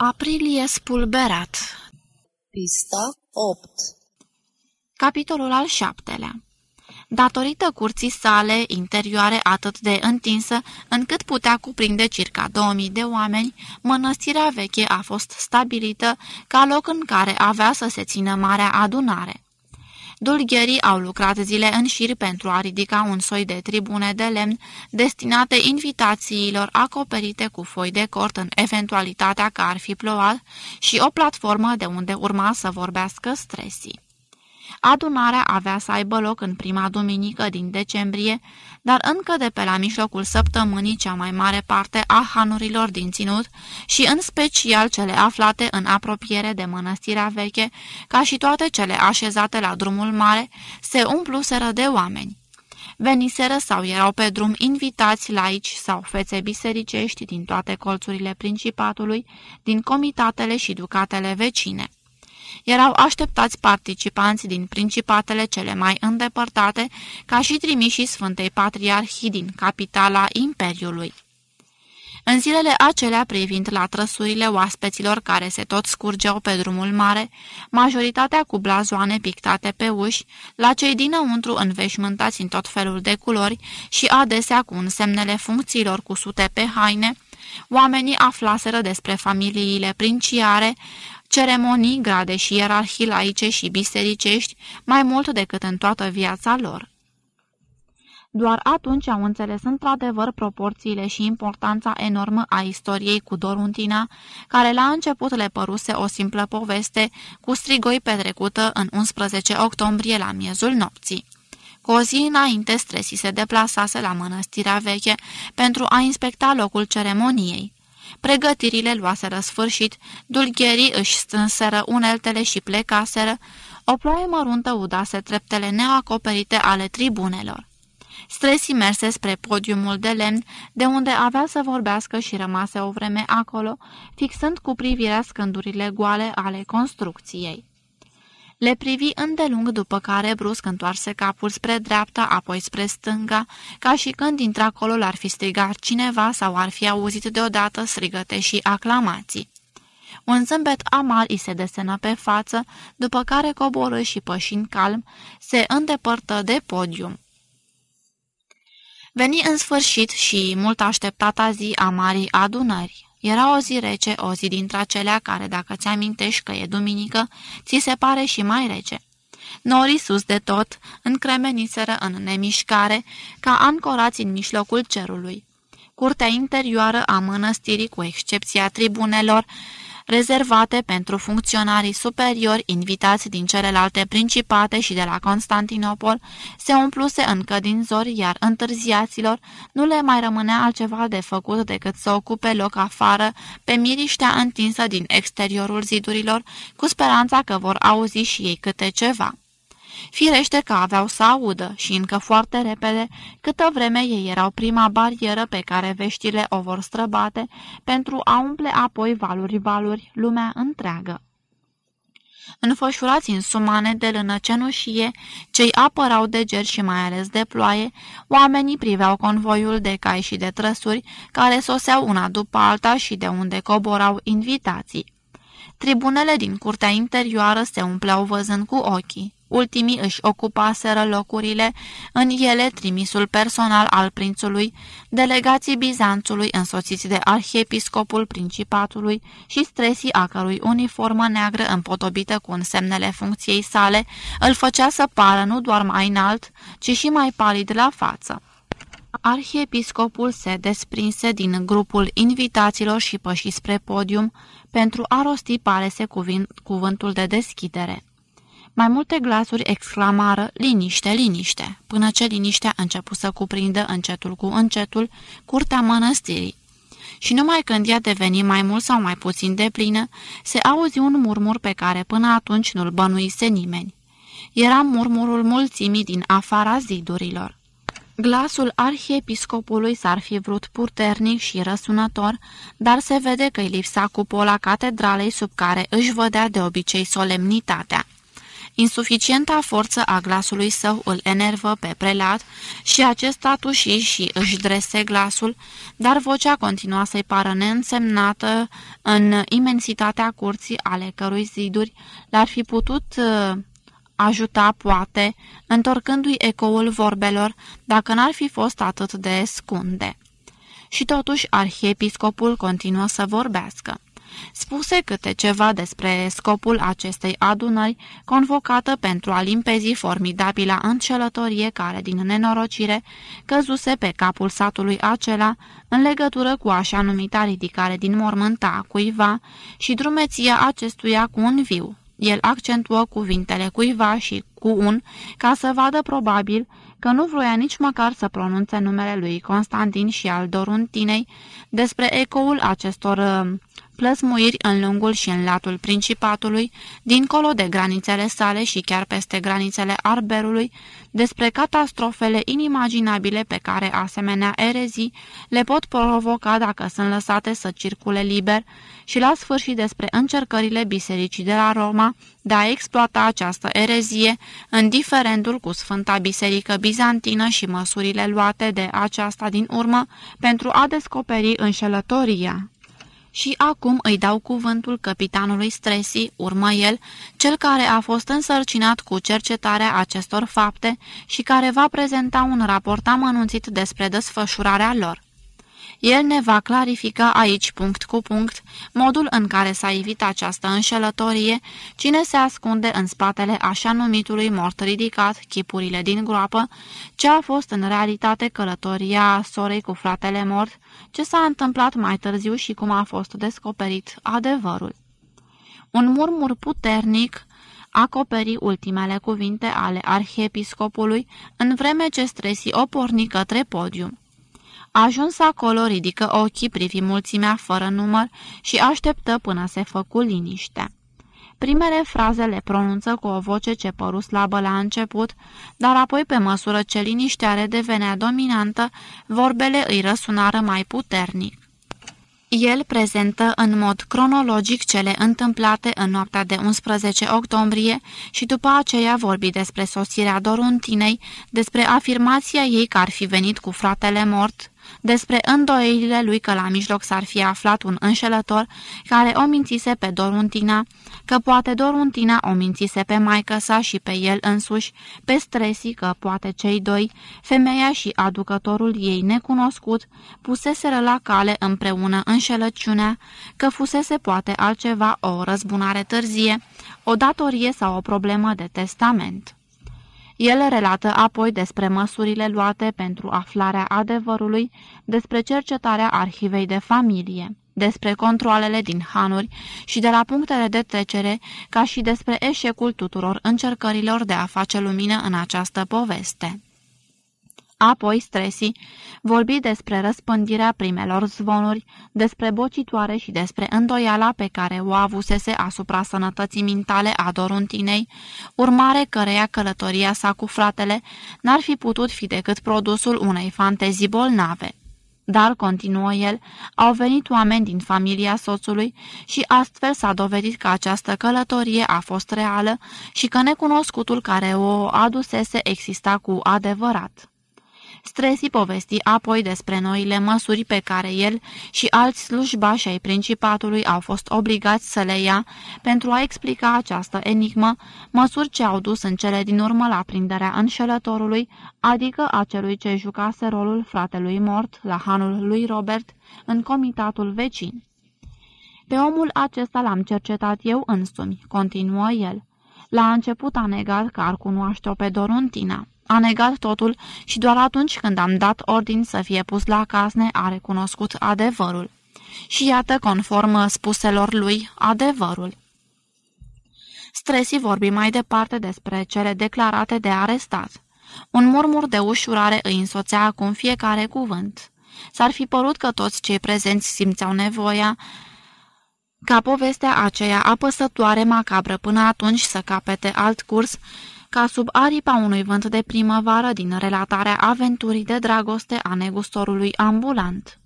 Aprilie spulberat. Pista 8 Capitolul al șaptelea. Datorită curții sale interioare atât de întinsă, încât putea cuprinde circa 2000 de oameni, mănăstirea veche a fost stabilită ca loc în care avea să se țină marea adunare. Dulgherii au lucrat zile în șir pentru a ridica un soi de tribune de lemn destinate invitațiilor acoperite cu foi de cort în eventualitatea că ar fi plouat și o platformă de unde urma să vorbească stresii. Adunarea avea să aibă loc în prima duminică din decembrie, dar încă de pe la mijlocul săptămânii cea mai mare parte a hanurilor din ținut și în special cele aflate în apropiere de mănăstirea veche, ca și toate cele așezate la drumul mare, se umpluseră de oameni. Veniseră sau erau pe drum invitați laici sau fețe bisericești din toate colțurile principatului, din comitatele și ducatele vecine erau așteptați participanți din principatele cele mai îndepărtate, ca și trimișii Sfântei Patriarhii din capitala Imperiului. În zilele acelea, privind la trăsurile oaspeților care se tot scurgeau pe drumul mare, majoritatea cu blazoane pictate pe uși, la cei dinăuntru înveșmântați în tot felul de culori și adesea cu însemnele funcțiilor cusute pe haine, oamenii aflaseră despre familiile princiare, ceremonii, grade și ierarhii laice și bisericești mai mult decât în toată viața lor. Doar atunci au înțeles într-adevăr proporțiile și importanța enormă a istoriei cu Doruntina, care la început le păruse o simplă poveste cu strigoi petrecută în 11 octombrie la miezul nopții. Cu o zi înainte, Stresi se deplasase la mănăstirea veche pentru a inspecta locul ceremoniei. Pregătirile luaseră sfârșit, dulgherii își strânseră uneltele și plecaseră, o ploaie măruntă udase treptele neacoperite ale tribunelor. Stresi merse spre podiumul de lemn, de unde avea să vorbească și rămase o vreme acolo, fixând cu privirea scândurile goale ale construcției. Le privi îndelung după care brusc întoarse capul spre dreapta, apoi spre stânga, ca și când dintr-acolo l-ar fi strigat cineva sau ar fi auzit deodată strigăte și aclamații. Un zâmbet amal îi se desenă pe față, după care coborâ și pășind calm, se îndepărtă de podium. Veni în sfârșit și mult așteptata zi a marii adunări. Era o zi rece, o zi dintre acelea care, dacă ți-amintești că e duminică, ți se pare și mai rece. Norii sus de tot încremeniseră în nemișcare, ca ancorați în mijlocul cerului. Curtea interioară a mănăstirii, cu excepția tribunelor, rezervate pentru funcționarii superiori invitați din celelalte principate și de la Constantinopol, se umpluse încă din zori, iar întârziaților nu le mai rămânea altceva de făcut decât să ocupe loc afară pe miriștea întinsă din exteriorul zidurilor, cu speranța că vor auzi și ei câte ceva. Firește că aveau să audă și încă foarte repede, câtă vreme ei erau prima barieră pe care veștile o vor străbate pentru a umple apoi valuri-valuri lumea întreagă. Înfășurați în sumane de lână cenușie, cei apărau de ger și mai ales de ploaie, oamenii priveau convoiul de cai și de trăsuri care soseau una după alta și de unde coborau invitații. Tribunele din curtea interioară se umpleau văzând cu ochii. Ultimii își ocupaseră locurile, în ele trimisul personal al prințului, delegații Bizanțului însoțiți de arhiepiscopul principatului și stresii a cărui uniformă neagră împodobită cu însemnele funcției sale îl făcea să pară nu doar mai înalt, ci și mai palid la față. Arhiepiscopul se desprinse din grupul invitaților și păși spre podium pentru a rosti parese cuvântul de deschidere. Mai multe glasuri exclamară, liniște, liniște, până ce liniștea începu să cuprindă încetul cu încetul curtea mănăstirii. Și numai când ea deveni mai mult sau mai puțin de plină, se auzi un murmur pe care până atunci nu-l bănuise nimeni. Era murmurul mulțimii din afara zidurilor. Glasul arhiepiscopului s-ar fi vrut puternic și răsunător, dar se vede că îi lipsa cupola catedralei sub care își vădea de obicei solemnitatea. Insuficienta forță a glasului său îl enervă pe prelat și acesta tuși și își drese glasul, dar vocea continua să-i pară neînsemnată în imensitatea curții ale cărui ziduri l-ar fi putut uh, ajuta, poate, întorcându-i ecoul vorbelor, dacă n-ar fi fost atât de scunde. Și totuși arhiepiscopul continuă să vorbească. Spuse câte ceva despre scopul acestei adunări, convocată pentru a limpezi formidabila încelătorie care, din nenorocire, căzuse pe capul satului acela, în legătură cu așa numita ridicare din mormânta cuiva și drumeția acestuia cu un viu. El accentuă cuvintele cuiva și cu un, ca să vadă probabil că nu vroia nici măcar să pronunțe numele lui Constantin și al Doruntinei despre ecoul acestor uh, plăsmuiri în lungul și în latul Principatului, dincolo de granițele sale și chiar peste granițele Arberului, despre catastrofele inimaginabile pe care asemenea erezii le pot provoca dacă sunt lăsate să circule liber și la sfârșit despre încercările bisericii de la Roma de a exploata această erezie în diferendul cu Sfânta Biserică Bizantină și măsurile luate de aceasta din urmă pentru a descoperi înșelătoria. Și acum îi dau cuvântul capitanului Stresi, urmă el, cel care a fost însărcinat cu cercetarea acestor fapte și care va prezenta un raport amănunțit despre desfășurarea lor. El ne va clarifica aici punct cu punct modul în care s-a evit această înșelătorie, cine se ascunde în spatele așa numitului mort ridicat, chipurile din groapă, ce a fost în realitate călătoria sorei cu fratele mort, ce s-a întâmplat mai târziu și cum a fost descoperit adevărul. Un murmur puternic acoperi ultimele cuvinte ale arhiepiscopului, în vreme ce stresi o porni către podium. Ajuns acolo, ridică ochii, privi mulțimea fără număr și așteptă până se făcu liniște. Primele fraze le pronunță cu o voce ce păru slabă la început, dar apoi, pe măsură ce liniștea redevenea dominantă, vorbele îi răsunară mai puternic. El prezentă în mod cronologic cele întâmplate în noaptea de 11 octombrie și după aceea vorbi despre sosirea Doruntinei, despre afirmația ei că ar fi venit cu fratele mort, despre îndoielile lui că la mijloc s-ar fi aflat un înșelător care o mințise pe Doruntina, că poate Doruntina o mințise pe maică sa și pe el însuși, pe Stresi că poate cei doi, femeia și aducătorul ei necunoscut, puseseră la cale împreună înșelăciunea, că fusese poate altceva o răzbunare târzie, o datorie sau o problemă de testament. El relată apoi despre măsurile luate pentru aflarea adevărului, despre cercetarea arhivei de familie, despre controlele din hanuri și de la punctele de trecere, ca și despre eșecul tuturor încercărilor de a face lumină în această poveste. Apoi Stresi vorbi despre răspândirea primelor zvonuri, despre bocitoare și despre îndoiala pe care o avusese asupra sănătății mintale a Doruntinei, urmare căreia călătoria sa cu fratele n-ar fi putut fi decât produsul unei fantezii bolnave. Dar, continuă el, au venit oameni din familia soțului și astfel s-a dovedit că această călătorie a fost reală și că necunoscutul care o adusese exista cu adevărat. Stresi povesti apoi despre noile măsuri pe care el și alți slujbași ai principatului au fost obligați să le ia pentru a explica această enigmă, măsuri ce au dus în cele din urmă la prinderea înșelătorului, adică a celui ce jucase rolul fratelui mort la hanul lui Robert în comitatul vecin. Pe omul acesta l-am cercetat eu însumi, continuă el. La început a negat că ar cunoaște-o pe Doruntina. A negat totul și doar atunci când am dat ordin să fie pus la casne a recunoscut adevărul. Și iată, conform spuselor lui, adevărul. Stresi vorbi mai departe despre cele declarate de arestat. Un murmur de ușurare îi însoțea acum fiecare cuvânt. S-ar fi părut că toți cei prezenți simțeau nevoia ca povestea aceea apăsătoare macabră până atunci să capete alt curs ca sub aripa unui vânt de primăvară din relatarea aventurii de dragoste a negustorului ambulant.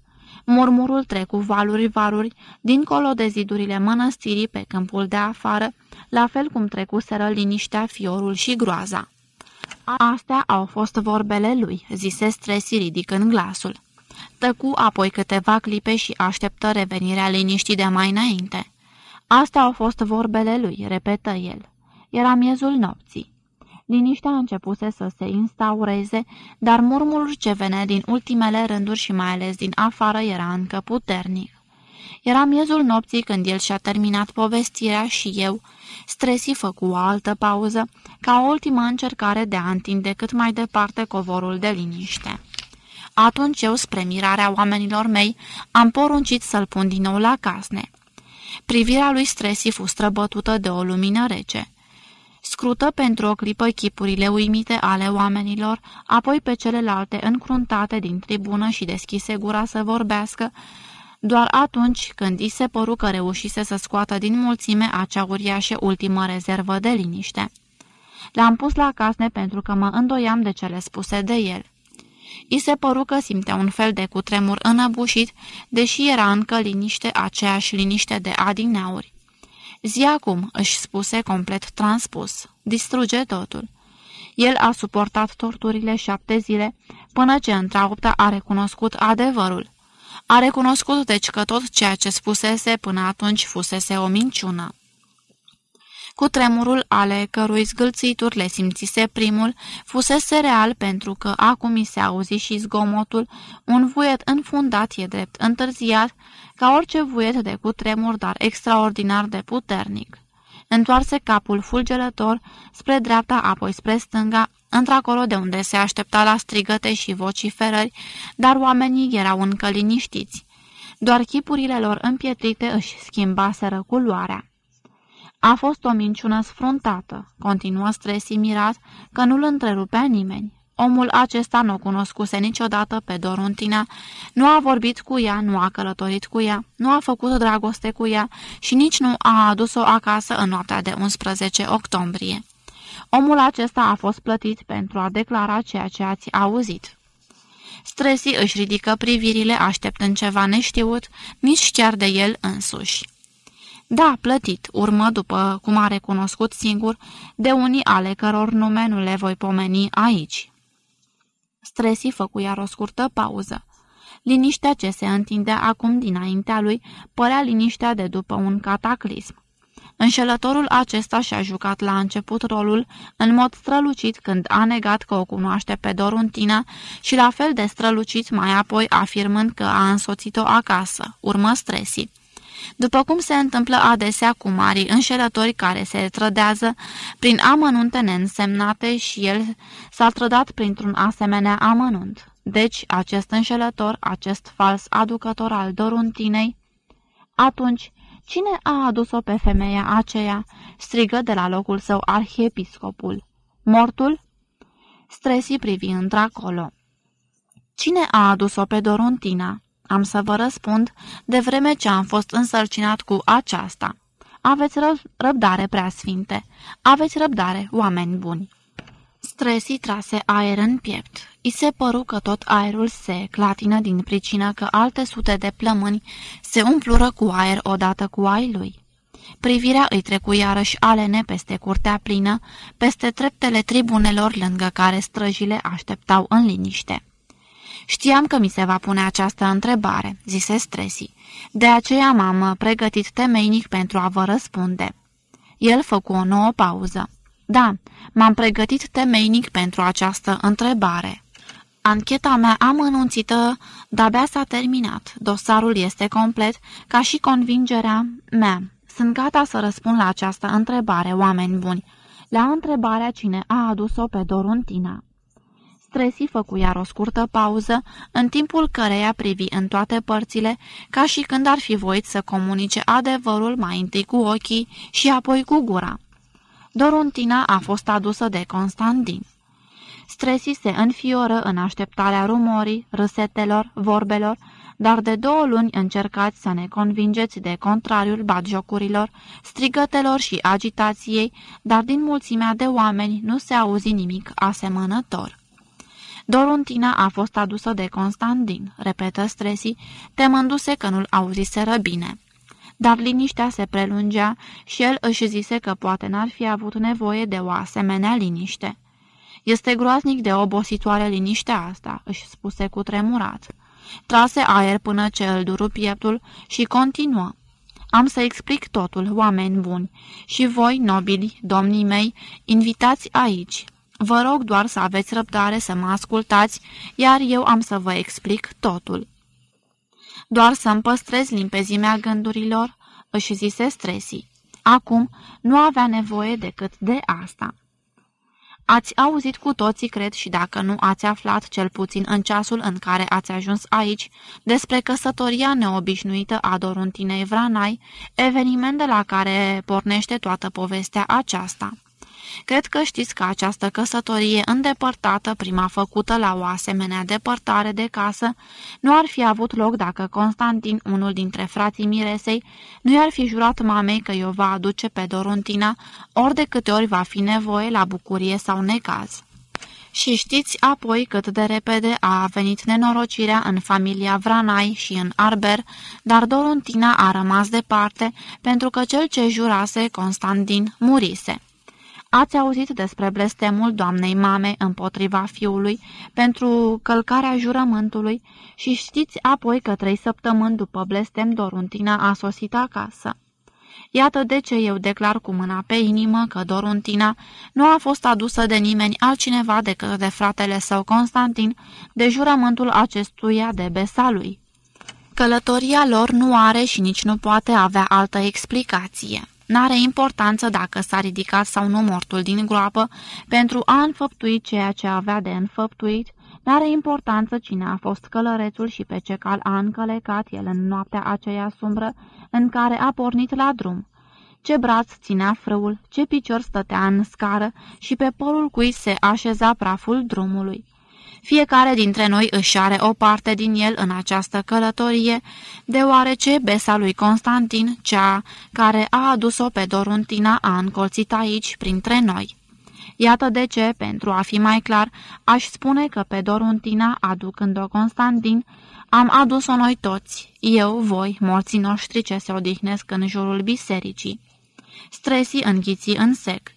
Murmurul trecu valuri-valuri, dincolo de zidurile mănăstirii pe câmpul de afară, la fel cum trecuseră liniștea, fiorul și groaza. Astea au fost vorbele lui, zise Stresi ridicând glasul. Tăcu apoi câteva clipe și așteptă revenirea liniștii de mai înainte. Astea au fost vorbele lui, repetă el. Era miezul nopții. Liniștea începuse să se instaureze, dar murmurul ce venea din ultimele rânduri și mai ales din afară era încă puternic. Era miezul nopții când el și-a terminat povestirea și eu, stresi făcu o altă pauză, ca o ultimă încercare de a întinde cât mai departe covorul de liniște. Atunci eu, spre mirarea oamenilor mei, am poruncit să-l pun din nou la casne. Privirea lui Stresi fu străbătută de o lumină rece. Scrută pentru o clipă chipurile uimite ale oamenilor, apoi pe celelalte încruntate din tribună și deschise gura să vorbească, doar atunci când i se păru că reușise să scoată din mulțime acea uriașă ultimă rezervă de liniște. Le-am pus la casne pentru că mă îndoiam de cele spuse de el. I se păru că simtea un fel de cutremur înăbușit, deși era încă liniște, aceeași liniște de adineauri. Zi acum, își spuse complet transpus, distruge totul. El a suportat torturile șapte zile, până ce într-a opta a recunoscut adevărul. A recunoscut deci că tot ceea ce spusese până atunci fusese o minciună. Cu tremurul ale cărui zgâlțituri le simțise primul, fusese real pentru că acum i se auzi și zgomotul, un vuiet înfundat e drept întârziat, ca orice vuiet de cutremur, dar extraordinar de puternic. Întoarse capul fulgerător spre dreapta, apoi spre stânga, într-acolo de unde se aștepta la strigăte și vociferări, dar oamenii erau încă liniștiți. Doar chipurile lor împietrite își schimbaseră culoarea. A fost o minciună sfruntată, continuă Stresi mirat că nu-l întrerupea nimeni. Omul acesta nu o cunoscuse niciodată pe Doruntina, nu a vorbit cu ea, nu a călătorit cu ea, nu a făcut dragoste cu ea și nici nu a adus-o acasă în noaptea de 11 octombrie. Omul acesta a fost plătit pentru a declara ceea ce ați auzit. Stresi își ridică privirile așteptând ceva neștiut, nici chiar de el însuși. Da, plătit, urmă după cum a recunoscut singur, de unii ale căror nume nu le voi pomeni aici. Stresi făcu iar o scurtă pauză. Liniștea ce se întindea acum dinaintea lui părea liniștea de după un cataclism. Înșelătorul acesta și-a jucat la început rolul în mod strălucit când a negat că o cunoaște pe Doruntina și la fel de strălucit mai apoi afirmând că a însoțit-o acasă, urmă Stresi după cum se întâmplă adesea cu mari înșelători care se trădează prin amănunte neînsemnate și el s-a trădat printr-un asemenea amănunt. Deci, acest înșelător, acest fals aducător al doruntinei, atunci, cine a adus-o pe femeia aceea? strigă de la locul său arhiepiscopul. Mortul? Stresi privi într-acolo. Cine a adus-o pe Doruntina? Am să vă răspund, de vreme ce am fost însărcinat cu aceasta. Aveți răbdare, preasfinte. Aveți răbdare, oameni buni. Stresi trase aer în piept. I se păru că tot aerul se clatină din pricină că alte sute de plămâni se umplură cu aer odată cu ai lui. Privirea îi trecu iarăși alene peste curtea plină, peste treptele tribunelor lângă care străjile așteptau în liniște. Știam că mi se va pune această întrebare, zise Stresi. De aceea m-am pregătit temeinic pentru a vă răspunde. El făcu o nouă pauză. Da, m-am pregătit temeinic pentru această întrebare. Ancheta mea amănunțită de-abia s-a terminat. Dosarul este complet, ca și convingerea mea. Sunt gata să răspund la această întrebare, oameni buni. La întrebarea cine a adus-o pe Doruntina. Stresi făcu iar o scurtă pauză, în timpul căreia privi în toate părțile, ca și când ar fi voit să comunice adevărul mai întâi cu ochii și apoi cu gura. Doruntina a fost adusă de Constantin. Stresi se înfioră în așteptarea rumorii, râsetelor, vorbelor, dar de două luni încercați să ne convingeți de contrariul batjocurilor, strigătelor și agitației, dar din mulțimea de oameni nu se auzi nimic asemănător. Doruntina a fost adusă de Constantin, repetă Stresi, temându-se că nu-l auziseră bine. Dar liniștea se prelungea și el își zise că poate n-ar fi avut nevoie de o asemenea liniște. Este groaznic de obositoare liniștea asta," își spuse cu tremurat. Trase aer până ce îl duru pieptul și continuă. Am să explic totul, oameni buni, și voi, nobili, domnii mei, invitați aici. Vă rog doar să aveți răbdare să mă ascultați, iar eu am să vă explic totul. Doar să-mi păstrez limpezimea gândurilor, își zise Stresi. Acum nu avea nevoie decât de asta. Ați auzit cu toții, cred, și dacă nu ați aflat, cel puțin în ceasul în care ați ajuns aici, despre căsătoria neobișnuită a Doruntinei Vranai, eveniment de la care pornește toată povestea aceasta. Cred că știți că această căsătorie îndepărtată, prima făcută la o asemenea depărtare de casă, nu ar fi avut loc dacă Constantin, unul dintre frații Miresei, nu i-ar fi jurat mamei că i-o va aduce pe Doruntina, ori de câte ori va fi nevoie la bucurie sau necaz. Și știți apoi cât de repede a venit nenorocirea în familia Vranai și în Arber, dar Doruntina a rămas departe pentru că cel ce jurase, Constantin, murise. Ați auzit despre blestemul doamnei mame împotriva fiului pentru călcarea jurământului și știți apoi că trei săptămâni după blestem Doruntina a sosit acasă. Iată de ce eu declar cu mâna pe inimă că Doruntina nu a fost adusă de nimeni altcineva decât de fratele său Constantin, de jurământul acestuia de besa lui. Călătoria lor nu are și nici nu poate avea altă explicație. N-are importanță dacă s-a ridicat sau nu mortul din groapă pentru a înfăptui ceea ce avea de înfăptuit, N-are importanță cine a fost călărețul și pe ce cal a încălecat el în noaptea aceea sumbră în care a pornit la drum. Ce braț ținea frâul, ce picior stătea în scară și pe polul cui se așeza praful drumului. Fiecare dintre noi își are o parte din el în această călătorie, deoarece besa lui Constantin, cea care a adus-o pe Doruntina, a încolțit aici, printre noi. Iată de ce, pentru a fi mai clar, aș spune că pe Doruntina, aducând-o Constantin, am adus-o noi toți, eu, voi, morții noștri ce se odihnesc în jurul bisericii. Stresi înghiții în sec.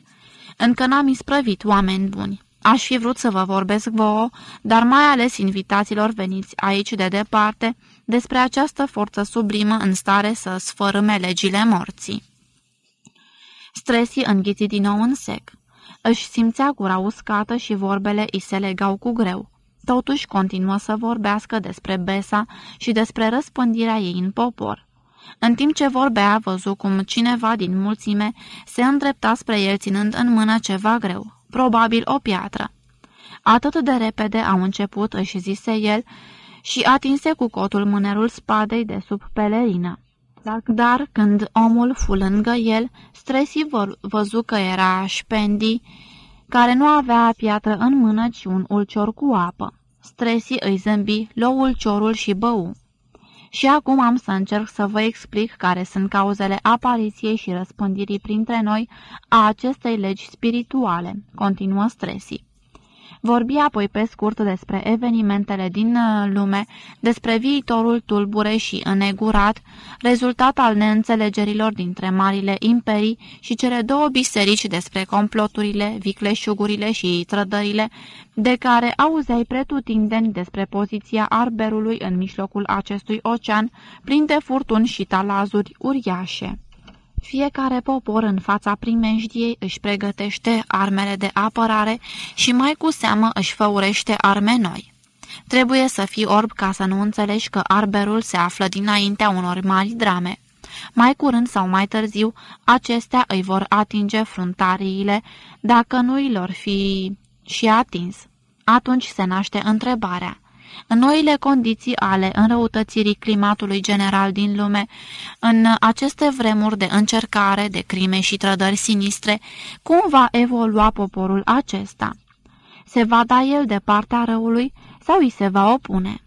Încă n-am isprăvit, oameni buni. Aș fi vrut să vă vorbesc vouă, dar mai ales invitaților veniți aici de departe, despre această forță sublimă în stare să sfărâme legile morții. Stresi înghiți din nou în sec. Își simțea gura uscată și vorbele îi se legau cu greu. Totuși continuă să vorbească despre Besa și despre răspândirea ei în popor. În timp ce vorbea, a văzut cum cineva din mulțime se îndrepta spre el ținând în mână ceva greu probabil o piatră. Atât de repede au început, își zise el, și atinse cu cotul mânerul spadei de sub pelerină. Dar când omul fu lângă el, Stresi văzu că era Șpendi, care nu avea piatră în mână, ci un ulcior cu apă. Stresi îi zâmbi, luă ulciorul și bău. Și acum am să încerc să vă explic care sunt cauzele apariției și răspândirii printre noi a acestei legi spirituale, continuă Stresi. Vorbi apoi pe scurt despre evenimentele din uh, lume, despre viitorul tulbure și înegurat, rezultat al neînțelegerilor dintre marile imperii și cele două biserici despre comploturile, vicleșugurile și trădările, de care auzeai pretutindeni despre poziția arberului în mijlocul acestui ocean, plin de furtuni și talazuri uriașe. Fiecare popor în fața primejdiei își pregătește armele de apărare și mai cu seamă își făurește arme noi. Trebuie să fii orb ca să nu înțelegi că arberul se află dinaintea unor mari drame. Mai curând sau mai târziu, acestea îi vor atinge fruntariile, dacă nu îi lor fi și atins. Atunci se naște întrebarea. În noile condiții ale înrăutățirii climatului general din lume, în aceste vremuri de încercare, de crime și trădări sinistre, cum va evolua poporul acesta? Se va da el de partea răului sau îi se va opune?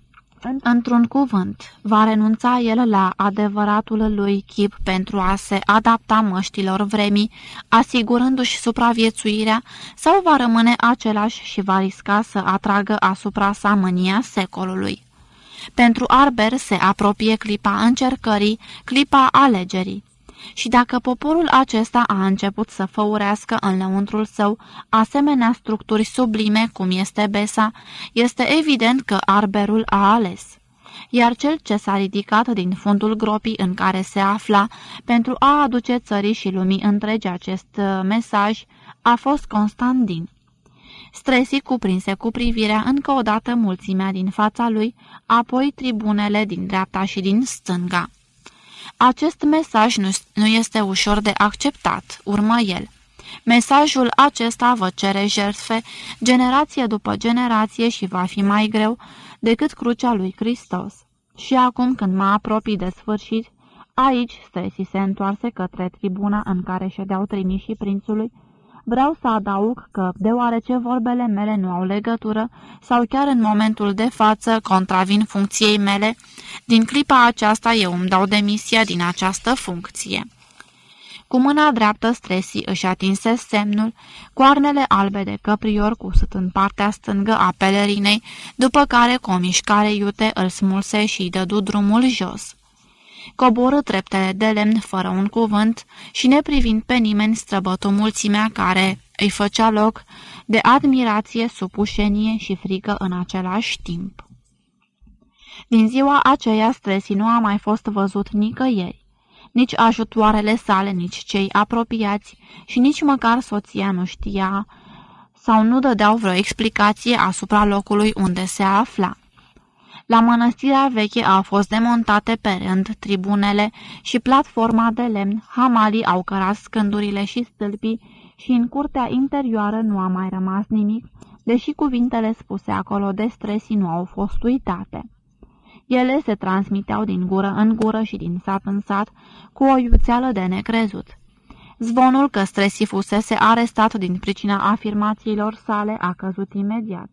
Într-un cuvânt, va renunța el la adevăratul lui chip pentru a se adapta măștilor vremii, asigurându-și supraviețuirea, sau va rămâne același și va risca să atragă asupra sa mânia secolului. Pentru Arber se apropie clipa încercării, clipa alegerii. Și dacă poporul acesta a început să făurească în lăuntrul său asemenea structuri sublime cum este Besa, este evident că Arberul a ales. Iar cel ce s-a ridicat din fundul gropii în care se afla pentru a aduce țării și lumii întregi acest uh, mesaj a fost Constantin. Stresi cuprinse cu privirea încă o dată mulțimea din fața lui, apoi tribunele din dreapta și din stânga. Acest mesaj nu, nu este ușor de acceptat, urmă el. Mesajul acesta vă cere jertfe, generație după generație și va fi mai greu decât crucea lui Hristos. Și acum când mă apropii de sfârșit, aici Stresi se întoarse către tribuna în care ședeau trimișii prințului, Vreau să adaug că, deoarece vorbele mele nu au legătură sau chiar în momentul de față contravin funcției mele, din clipa aceasta eu îmi dau demisia din această funcție. Cu mâna dreaptă Stresi își atinse semnul, coarnele albe de căprior cusut în partea stângă a pelerinei, după care cu o mișcare iute îl smulse și îi dădu drumul jos coborâ treptele de lemn fără un cuvânt și neprivind pe nimeni străbătu mulțimea care îi făcea loc de admirație, supușenie și frică în același timp. Din ziua aceea Stresi nu a mai fost văzut nicăieri. Nici ajutoarele sale, nici cei apropiați și nici măcar soția nu știa sau nu dădeau vreo explicație asupra locului unde se afla. La mănăstirea veche au fost demontate pe rând tribunele și platforma de lemn, hamalii au cărat scândurile și stâlpii și în curtea interioară nu a mai rămas nimic, deși cuvintele spuse acolo de stresi nu au fost uitate. Ele se transmiteau din gură în gură și din sat în sat, cu o iuțeală de necrezut. Zvonul că stresi fusese arestat din pricina afirmațiilor sale a căzut imediat.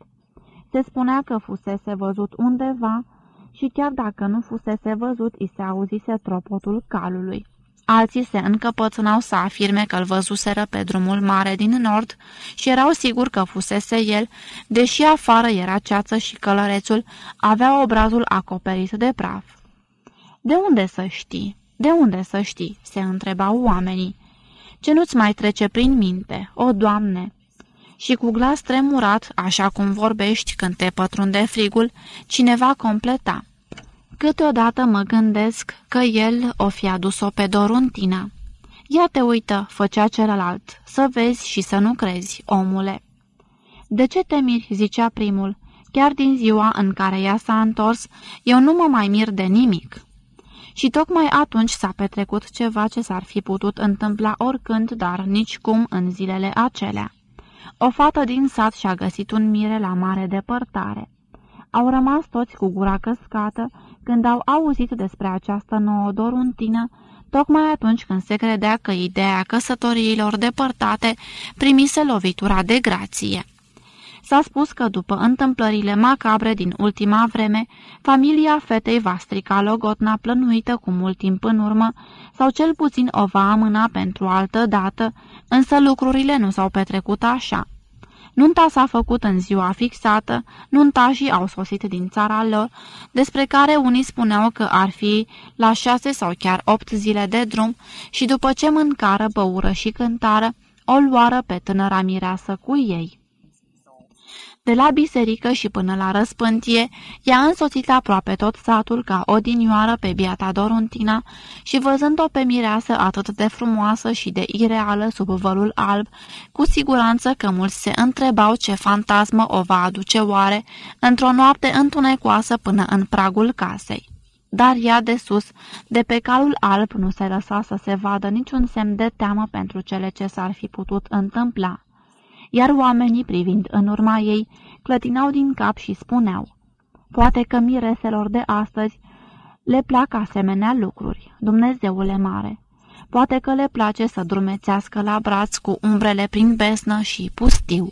Se spunea că fusese văzut undeva și chiar dacă nu fusese văzut, i se auzise tropotul calului. Alții se încăpățânau să afirme că îl văzuseră pe drumul mare din nord și erau siguri că fusese el, deși afară era ceață și călărețul avea obrazul acoperit de praf. De unde să știi? De unde să știi?" se întrebau oamenii. Ce nu-ți mai trece prin minte, o, Doamne?" Și cu glas tremurat, așa cum vorbești când te pătrunde frigul, cineva completa. Câteodată mă gândesc că el o fi adus-o pe Doruntina. Ia te uită, făcea celălalt, să vezi și să nu crezi, omule. De ce te miri, zicea primul, chiar din ziua în care ea s-a întors, eu nu mă mai mir de nimic. Și tocmai atunci s-a petrecut ceva ce s-ar fi putut întâmpla oricând, dar nicicum în zilele acelea. O fată din sat și-a găsit un mire la mare depărtare. Au rămas toți cu gura căscată când au auzit despre această nouă doruntină, tocmai atunci când se credea că ideea căsătoriilor depărtate primise lovitura de grație. S-a spus că după întâmplările macabre din ultima vreme, familia fetei va strica logotna plănuită cu mult timp în urmă, sau cel puțin o va amâna pentru altă dată, însă lucrurile nu s-au petrecut așa. Nunta s-a făcut în ziua fixată, nuntașii au sosit din țara lor, despre care unii spuneau că ar fi la șase sau chiar opt zile de drum și după ce mâncară, băură și cântară, o luară pe tânăra mireasă cu ei. De la biserică și până la răspântie, ea însoțit aproape tot satul ca odinioară pe biata Doruntina și văzând-o pe mireasă atât de frumoasă și de ireală sub vălul alb, cu siguranță că mulți se întrebau ce fantasmă o va aduce oare într-o noapte întunecoasă până în pragul casei. Dar ea de sus, de pe calul alb, nu se lăsa să se vadă niciun semn de teamă pentru cele ce s-ar fi putut întâmpla iar oamenii, privind în urma ei, clătinau din cap și spuneau, Poate că mireselor de astăzi le plac asemenea lucruri, Dumnezeule mare. Poate că le place să drumețească la braț cu umbrele prin besnă și pustiu.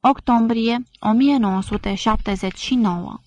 Octombrie 1979